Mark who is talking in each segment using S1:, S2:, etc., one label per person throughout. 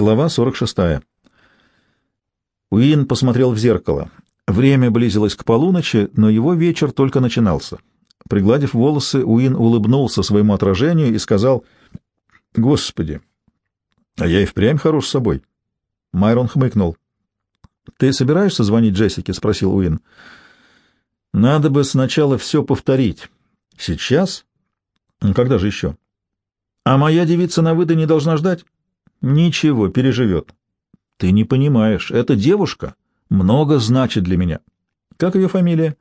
S1: Глава 46. Уин посмотрел в зеркало. Время близилось к полуночи, но его вечер только начинался. Пригладив волосы, Уин улыбнулся своему отражению и сказал, «Господи, а я и впрямь хорош с собой». Майрон хмыкнул. «Ты собираешься звонить Джессике?» — спросил Уин. «Надо бы сначала все повторить. Сейчас? Когда же еще?» «А моя девица на выда не должна ждать?» «Ничего, переживет». «Ты не понимаешь, эта девушка много значит для меня». «Как ее фамилия?»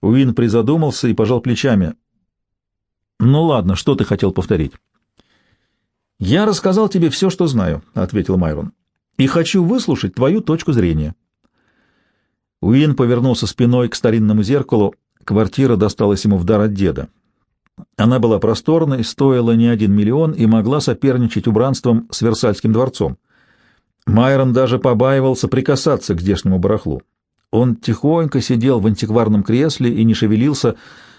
S1: Уин призадумался и пожал плечами. «Ну ладно, что ты хотел повторить?» «Я рассказал тебе все, что знаю», — ответил Майрон, — «и хочу выслушать твою точку зрения». Уин повернулся спиной к старинному зеркалу. Квартира досталась ему в дар от деда. Она была просторной, стоила не один миллион и могла соперничать убранством с Версальским дворцом. Майрон даже побаивался прикасаться к здешнему барахлу. Он тихонько сидел в антикварном кресле и не шевелился,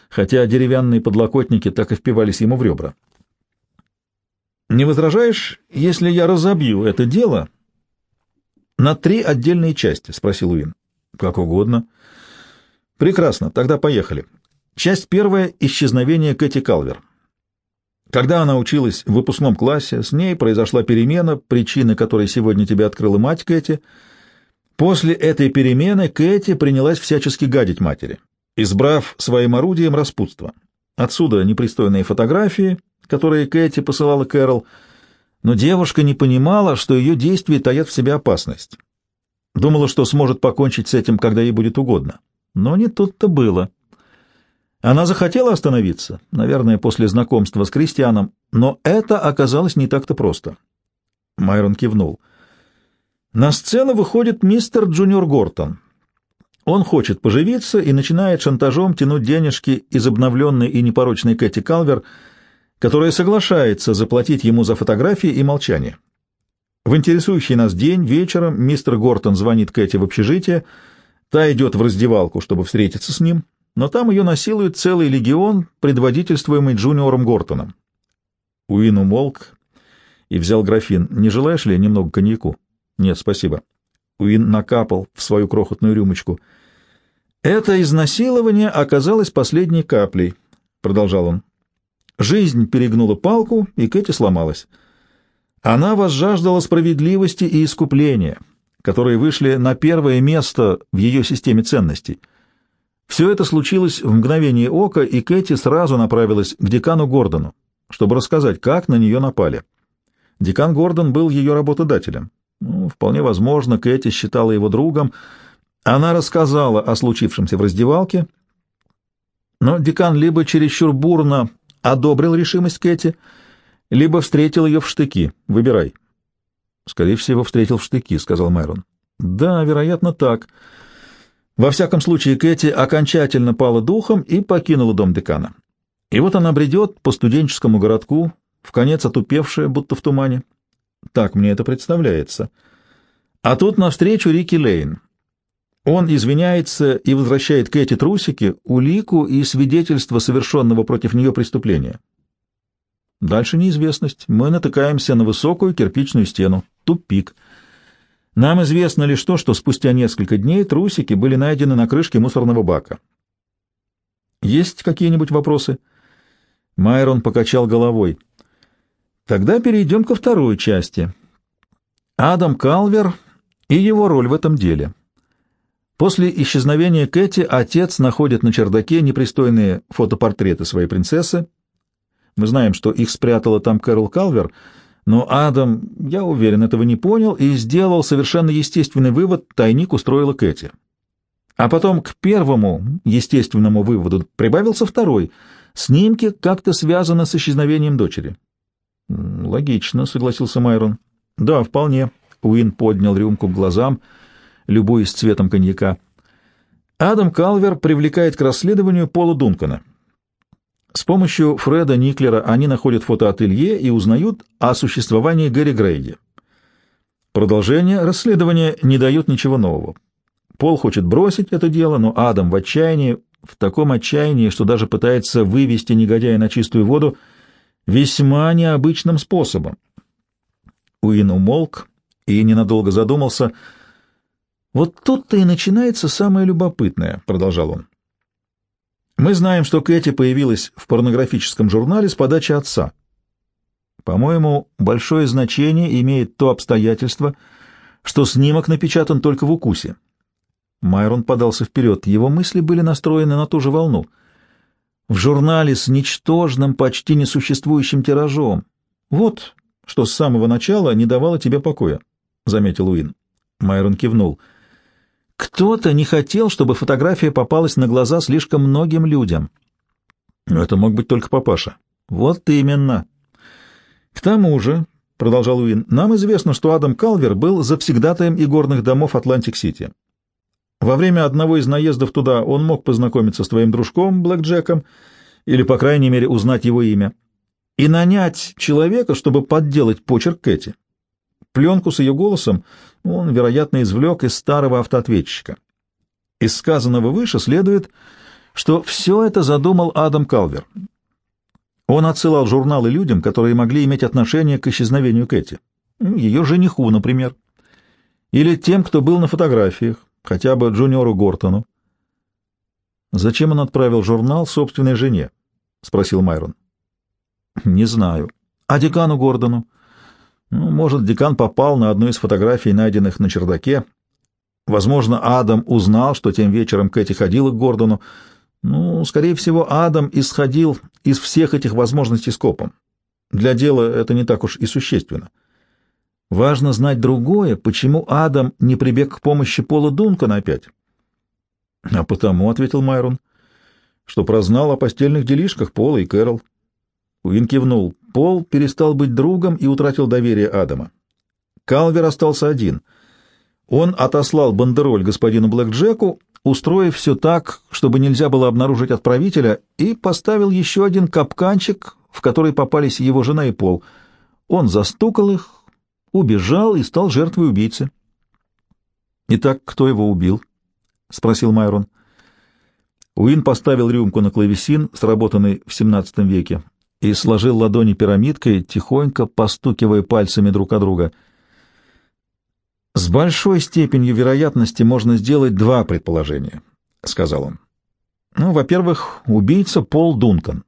S1: хотя деревянные подлокотники так и впивались ему в ребра. «Не возражаешь, если я разобью это дело на три отдельные части?» — спросил Уин. «Как угодно». «Прекрасно, тогда поехали. Часть первая — исчезновение Кэти Калвер». Когда она училась в выпускном классе, с ней произошла перемена, причины которой сегодня тебе открыла мать Кэти — После этой перемены Кэти принялась всячески гадить матери, избрав своим орудием распутство. Отсюда непристойные фотографии, которые Кэти посылала Кэрол, но девушка не понимала, что ее действия таят в себе опасность. Думала, что сможет покончить с этим, когда ей будет угодно. Но не тут-то было. Она захотела остановиться, наверное, после знакомства с Кристианом, но это оказалось не так-то просто. Майрон кивнул — на сцену выходит мистер Джуниор Гортон. Он хочет поживиться и начинает шантажом тянуть денежки из обновленной и непорочной Кэти Калвер, которая соглашается заплатить ему за фотографии и молчание. В интересующий нас день вечером мистер Гортон звонит Кэти в общежитие, та идет в раздевалку, чтобы встретиться с ним, но там ее насилует целый легион, предводительствуемый Джуниором Гортоном. Уин умолк и взял графин. «Не желаешь ли немного коньяку?» «Нет, спасибо». Уин накапал в свою крохотную рюмочку. «Это изнасилование оказалось последней каплей», — продолжал он. «Жизнь перегнула палку, и Кэти сломалась. Она возжаждала справедливости и искупления, которые вышли на первое место в ее системе ценностей. Все это случилось в мгновение ока, и Кэти сразу направилась к декану Гордону, чтобы рассказать, как на нее напали. Декан Гордон был ее работодателем. Ну, вполне возможно, Кэти считала его другом. Она рассказала о случившемся в раздевалке, но декан либо чересчур бурно одобрил решимость Кэти, либо встретил ее в штыки. Выбирай. — Скорее всего, встретил в штыки, — сказал Майрон. — Да, вероятно, так. Во всяком случае, Кэти окончательно пала духом и покинула дом декана. И вот она бредет по студенческому городку, в конец отупевшая, будто в тумане. Так мне это представляется. А тут навстречу Рики Лейн. Он извиняется и возвращает Кэти трусики, улику и свидетельство совершенного против нее преступления. Дальше неизвестность. Мы натыкаемся на высокую кирпичную стену. Тупик. Нам известно лишь то, что спустя несколько дней трусики были найдены на крышке мусорного бака. Есть какие-нибудь вопросы? Майрон покачал головой. Тогда перейдем ко второй части. Адам Калвер и его роль в этом деле. После исчезновения Кэти отец находит на чердаке непристойные фотопортреты своей принцессы. Мы знаем, что их спрятала там Кэрол Калвер, но Адам, я уверен, этого не понял и сделал совершенно естественный вывод — тайник устроила Кэти. А потом к первому естественному выводу прибавился второй — снимки как-то связаны с исчезновением дочери. Логично, согласился Майрон. Да, вполне. Уин поднял рюмку к глазам, любуясь цветом коньяка. Адам Калвер привлекает к расследованию Пола Дункана. С помощью Фреда Никлера они находят фотоателье и узнают о существовании Гэри Грейди. Продолжение расследования не дает ничего нового. Пол хочет бросить это дело, но Адам в отчаянии, в таком отчаянии, что даже пытается вывести негодяя на чистую воду, весьма необычным способом. Уин умолк, и ненадолго задумался. «Вот тут-то и начинается самое любопытное», — продолжал он. «Мы знаем, что Кэти появилась в порнографическом журнале с подачи отца. По-моему, большое значение имеет то обстоятельство, что снимок напечатан только в укусе. Майрон подался вперед. Его мысли были настроены на ту же волну. В журнале с ничтожным, почти несуществующим тиражом. Вот что с самого начала не давало тебе покоя, — заметил Уин. Майрон кивнул. Кто-то не хотел, чтобы фотография попалась на глаза слишком многим людям. Это мог быть только папаша. Вот именно. К тому же, — продолжал Уин, — нам известно, что Адам Калвер был завсегдатаем игорных домов Атлантик-Сити. Во время одного из наездов туда он мог познакомиться с твоим дружком Блэк Джеком или, по крайней мере, узнать его имя и нанять человека, чтобы подделать почерк Кэти. Пленку с ее голосом он, вероятно, извлек из старого автоответчика. Из сказанного выше следует, что все это задумал Адам Калвер. Он отсылал журналы людям, которые могли иметь отношение к исчезновению Кэти. Ее жениху, например. Или тем, кто был на фотографиях, хотя бы Джуниору Гортону. «Зачем он отправил журнал собственной жене?» — спросил Майрон. «Не знаю. А декану Гордону?» Ну, «Может, декан попал на одну из фотографий, найденных на чердаке. Возможно, Адам узнал, что тем вечером Кэти ходила к Гордону. Ну, скорее всего, Адам исходил из всех этих возможностей скопом. Для дела это не так уж и существенно. Важно знать другое, почему Адам не прибег к помощи Пола Дункана опять. — А потому, — ответил Майрон, — что прознал о постельных делишках Пола и Кэрол. Уин кивнул. Пол перестал быть другом и утратил доверие Адама. Калвер остался один. Он отослал бандероль господину Блэкджеку, устроив все так, чтобы нельзя было обнаружить отправителя, и поставил еще один капканчик, в который попались его жена и Пол. Он застукал их, убежал и стал жертвой убийцы. «Итак, кто его убил?» — спросил Майрон. Уин поставил рюмку на клавесин, сработанный в XVII веке, и сложил ладони пирамидкой, тихонько постукивая пальцами друг о друга. «С большой степенью вероятности можно сделать два предположения», — сказал он. «Ну, во-первых, убийца Пол Дункан.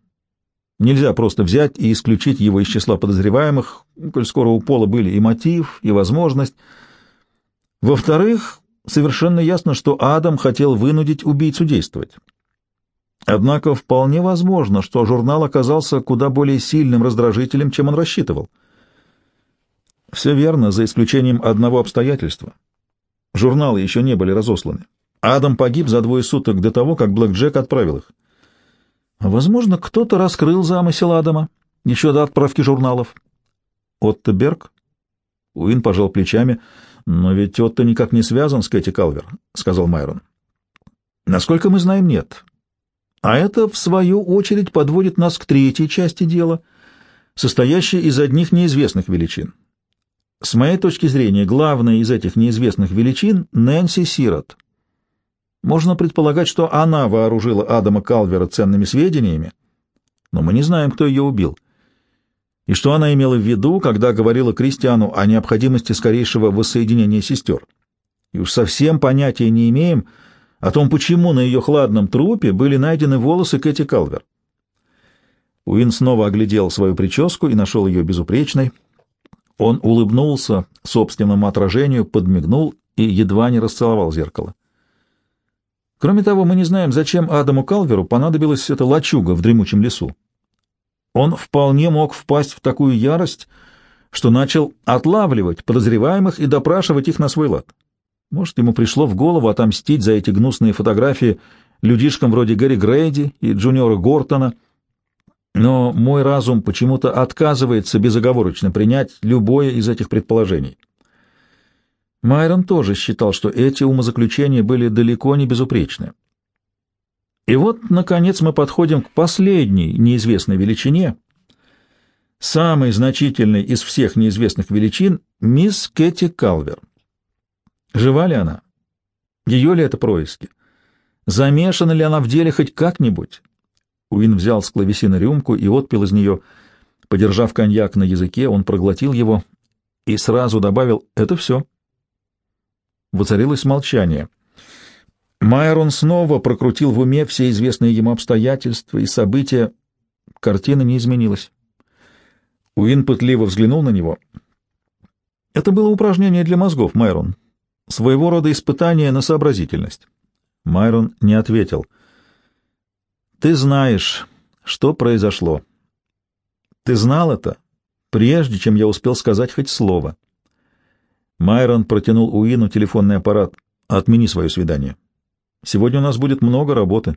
S1: Нельзя просто взять и исключить его из числа подозреваемых, коль скоро у Пола были и мотив, и возможность. Во-вторых, совершенно ясно, что Адам хотел вынудить убийцу действовать. Однако вполне возможно, что журнал оказался куда более сильным раздражителем, чем он рассчитывал. Все верно, за исключением одного обстоятельства. Журналы еще не были разосланы. Адам погиб за двое суток до того, как Блэк Джек отправил их. Возможно, кто-то раскрыл замысел Адама еще до отправки журналов. Отто Берг? Уин пожал плечами. Но ведь Отто никак не связан с Кэти Калвер, — сказал Майрон. Насколько мы знаем, нет. А это, в свою очередь, подводит нас к третьей части дела, состоящей из одних неизвестных величин. С моей точки зрения, главная из этих неизвестных величин — Нэнси Сирот. Можно предполагать, что она вооружила Адама Калвера ценными сведениями, но мы не знаем, кто ее убил. И что она имела в виду, когда говорила Кристиану о необходимости скорейшего воссоединения сестер. И уж совсем понятия не имеем о том, почему на ее хладном трупе были найдены волосы Кэти Калвер. Уин снова оглядел свою прическу и нашел ее безупречной. Он улыбнулся собственному отражению, подмигнул и едва не расцеловал зеркало. Кроме того, мы не знаем, зачем Адаму Калверу понадобилась эта лачуга в дремучем лесу. Он вполне мог впасть в такую ярость, что начал отлавливать подозреваемых и допрашивать их на свой лад. Может, ему пришло в голову отомстить за эти гнусные фотографии людишкам вроде Гэри Грейди и Джуниора Гортона, но мой разум почему-то отказывается безоговорочно принять любое из этих предположений. Майрон тоже считал, что эти умозаключения были далеко не безупречны. И вот, наконец, мы подходим к последней неизвестной величине, самой значительной из всех неизвестных величин — мисс Кэти Калвер. Жива ли она? Ее ли это происки? Замешана ли она в деле хоть как-нибудь? Уин взял с клавесина рюмку и отпил из нее. Подержав коньяк на языке, он проглотил его и сразу добавил «это все». Воцарилось молчание. Майрон снова прокрутил в уме все известные ему обстоятельства и события. Картина не изменилась. Уин пытливо взглянул на него. Это было упражнение для мозгов, Майрон. Своего рода испытание на сообразительность. Майрон не ответил. «Ты знаешь, что произошло. Ты знал это, прежде чем я успел сказать хоть слово». Майрон протянул Уину телефонный аппарат. «Отмени свое свидание. Сегодня у нас будет много работы».